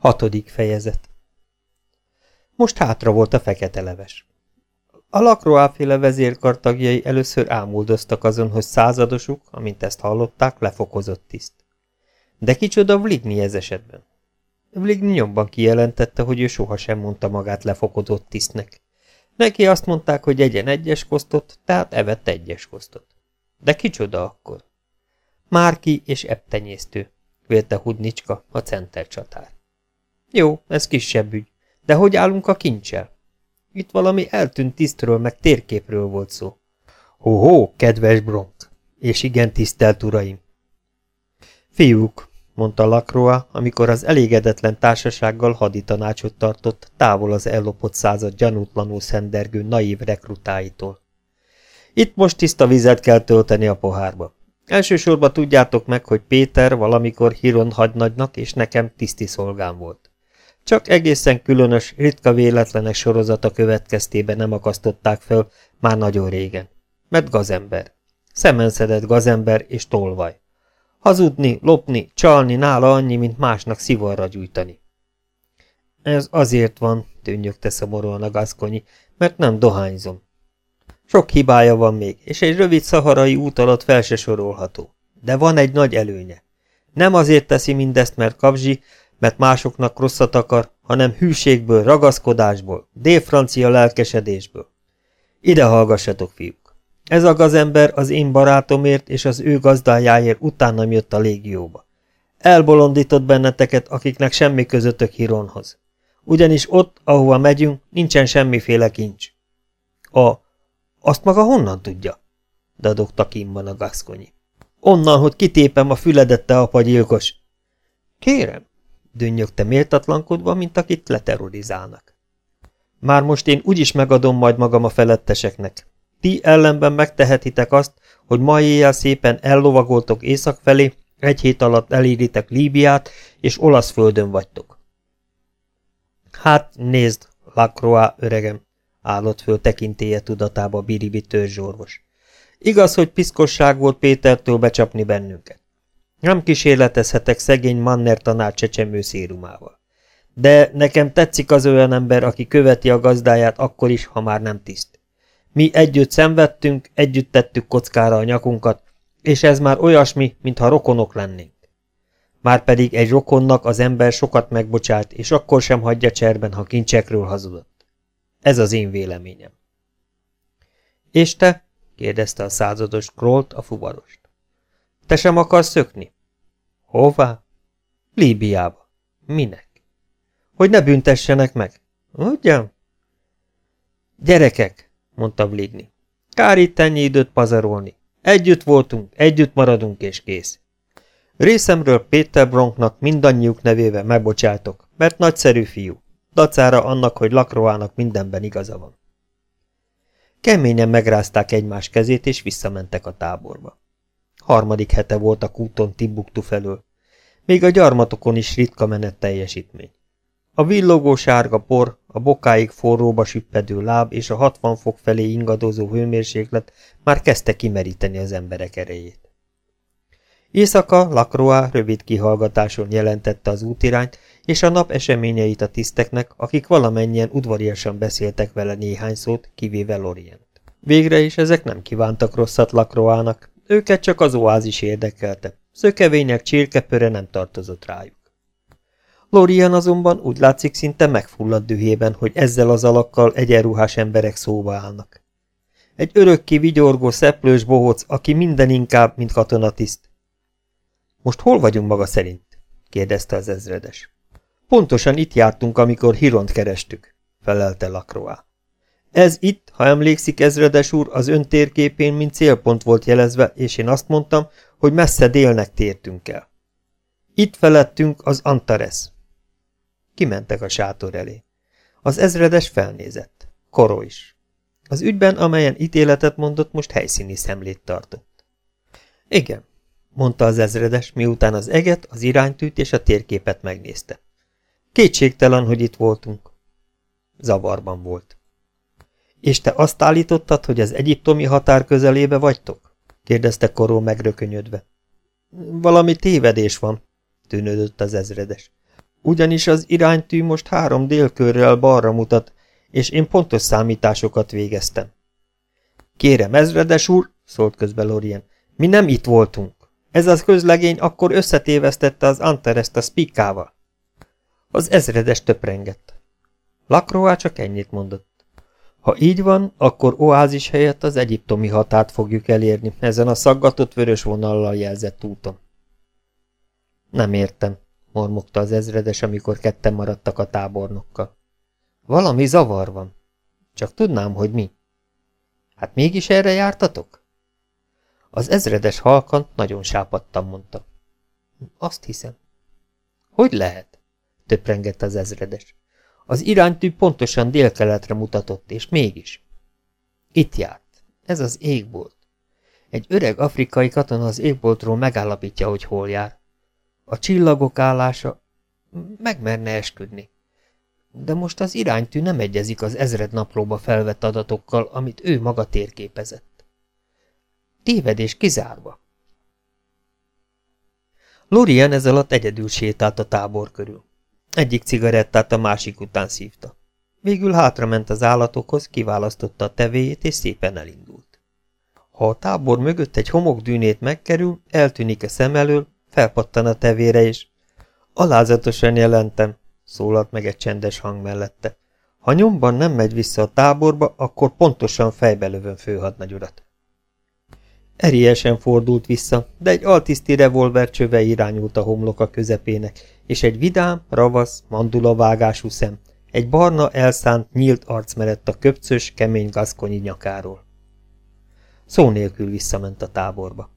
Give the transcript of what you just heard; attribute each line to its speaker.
Speaker 1: Hatodik fejezet Most hátra volt a fekete leves. A Lacroix-féle vezérkar tagjai először ámuldoztak azon, hogy századosuk, amint ezt hallották, lefokozott tiszt. De kicsoda Vligny ez esetben? Vligny nyomban kijelentette, hogy ő sohasem mondta magát lefokozott tisztnek. Neki azt mondták, hogy egyen egyes kosztot, tehát evett egyes kosztot. De kicsoda akkor? Márki és ebtenyésztő, vélte Hudnicska, a center csatár. Jó, ez kisebb ügy, de hogy állunk a kincsel? Itt valami eltűnt tisztről meg térképről volt szó. Hó-hó, kedves Bronk! És igen, tisztelt uraim! Fiúk, mondta Lacroix, amikor az elégedetlen társasággal haditanácsot tartott távol az ellopott század gyanútlanul szendergő naív rekrutáitól. Itt most tiszta vizet kell tölteni a pohárba. Elsősorban tudjátok meg, hogy Péter valamikor Hiron hagynagynak és nekem tiszti szolgám volt. Csak egészen különös, ritka véletlenek sorozata következtében nem akasztották fel már nagyon régen. Mert gazember. Szemenszedett gazember és tolvaj. Hazudni, lopni, csalni nála annyi, mint másnak szivarra gyújtani. Ez azért van, tűnjögte szomorúan a gaszkonyi, mert nem dohányzom. Sok hibája van még, és egy rövid szaharai út alatt fel se sorolható. De van egy nagy előnye. Nem azért teszi mindezt, mert kapzsi, mert másoknak rosszat akar, hanem hűségből, ragaszkodásból, délfrancia lelkesedésből. Ide hallgassatok, fiúk! Ez a gazember az én barátomért és az ő gazdájáért utána jött a légióba. Elbolondított benneteket, akiknek semmi közöttök Hironhoz. Ugyanis ott, ahova megyünk, nincsen semmiféle kincs. A azt maga honnan tudja? dadogta Kimban a gaszkonyi. Onnan, hogy kitépem a füledet, te apagyilkos. Kérem, dünnyögte méltatlankodva, mint akit leterrorizálnak. Már most én úgyis megadom majd magam a feletteseknek. Ti ellenben megtehetitek azt, hogy ma éjjel szépen ellovagoltok észak felé, egy hét alatt eléritek Líbiát, és olasz földön vagytok. Hát, nézd, Lacroix öregem, állott föl tekintélye tudatába Biribi törzsorvos. Igaz, hogy piszkosság volt Pétertől becsapni bennünket. Nem kísérletezhetek szegény Manner tanár csecsemő szérumával. De nekem tetszik az olyan ember, aki követi a gazdáját akkor is, ha már nem tiszt. Mi együtt szenvedtünk, együtt tettük kockára a nyakunkat, és ez már olyasmi, mintha rokonok lennénk. Márpedig egy rokonnak az ember sokat megbocsát, és akkor sem hagyja cserben, ha kincsekről hazudott. Ez az én véleményem. És te? kérdezte a százados Krollt a fuvarost. Te sem akarsz szökni? Hová? Líbiába. Minek? Hogy ne büntessenek meg. Ugyan? Gyerekek, mondta Bligni. Kár itt ennyi időt pazarolni. Együtt voltunk, együtt maradunk és kész. Részemről Péter Bronknak mindannyiuk nevével megbocsátok, mert nagyszerű fiú dacára annak, hogy Lakroának mindenben igaza van. Keményen megrázták egymás kezét, és visszamentek a táborba. Harmadik hete volt a kúton Timbuktu felől. Még a gyarmatokon is ritka menet teljesítmény. A villogó sárga por, a bokáig forróba süppedő láb és a 60 fok felé ingadozó hőmérséklet már kezdte kimeríteni az emberek erejét. Éjszaka Lacroix rövid kihallgatáson jelentette az útirányt, és a nap eseményeit a tiszteknek, akik valamennyien udvariasan beszéltek vele néhány szót, kivéve Lorient. Végre is ezek nem kívántak rosszat Lacroixnak, őket csak az oázis érdekelte, szökevények csirkepöre nem tartozott rájuk. Lorien azonban úgy látszik szinte megfulladt dühében, hogy ezzel az alakkal egyenruhás emberek szóba állnak. Egy örökké vigyorgó szeplős bohóc, aki minden inkább, mint katonatiszt, most hol vagyunk maga szerint? kérdezte az ezredes. Pontosan itt jártunk, amikor Hiront kerestük, felelte Lacroix. Ez itt, ha emlékszik, ezredes úr, az ön térképén, mint célpont volt jelezve, és én azt mondtam, hogy messze délnek tértünk el. Itt felettünk az Antares. Kimentek a sátor elé. Az ezredes felnézett. Koro is. Az ügyben, amelyen ítéletet mondott, most helyszíni szemlét tartott. Igen, mondta az ezredes, miután az eget, az iránytűt és a térképet megnézte. Kétségtelen, hogy itt voltunk. Zavarban volt. És te azt állítottad, hogy az egyiptomi határ közelébe vagytok? kérdezte Koró megrökönyödve. Valami tévedés van, tűnődött az ezredes. ugyanis az iránytű most három délkörrel balra mutat, és én pontos számításokat végeztem. Kérem, ezredes úr, szólt közbe Lorien, mi nem itt voltunk. Ez az közlegény akkor összetévesztette az Antereszt a Spikával. Az ezredes töprengett. Lakroá csak ennyit mondott. Ha így van, akkor oázis helyett az egyiptomi határt fogjuk elérni ezen a szaggatott vörös vonallal jelzett úton. Nem értem, mormogta az ezredes, amikor ketten maradtak a tábornokkal. Valami zavar van. Csak tudnám, hogy mi. Hát mégis erre jártatok? Az ezredes halkan nagyon sápadtam, mondta. Azt hiszem. Hogy lehet? töprengett az ezredes. Az iránytű pontosan délkeletre mutatott, és mégis. Itt járt. Ez az égbolt. Egy öreg afrikai katona az égboltról megállapítja, hogy hol jár. A csillagok állása megmerne esküdni. De most az iránytű nem egyezik az ezred naplóba felvett adatokkal, amit ő maga térképezett. Tévedés kizárva. Lorien ez alatt egyedül sétált a tábor körül. Egyik cigarettát a másik után szívta. Végül hátrament az állatokhoz, kiválasztotta a tevéjét, és szépen elindult. Ha a tábor mögött egy homokdűnét megkerül, eltűnik a szem elől, felpattan a tevére is. Alázatosan jelentem, szólalt meg egy csendes hang mellette. Ha nyomban nem megy vissza a táborba, akkor pontosan fejbe lövöm főhadnagyodat. Eriesen fordult vissza, de egy altiszti revolver csöve irányult a homloka közepének, és egy vidám, ravasz, mandulavágású szem, egy barna, elszánt, nyílt arc merett a köpcös, kemény gaszkonyi nyakáról. Szó nélkül visszament a táborba.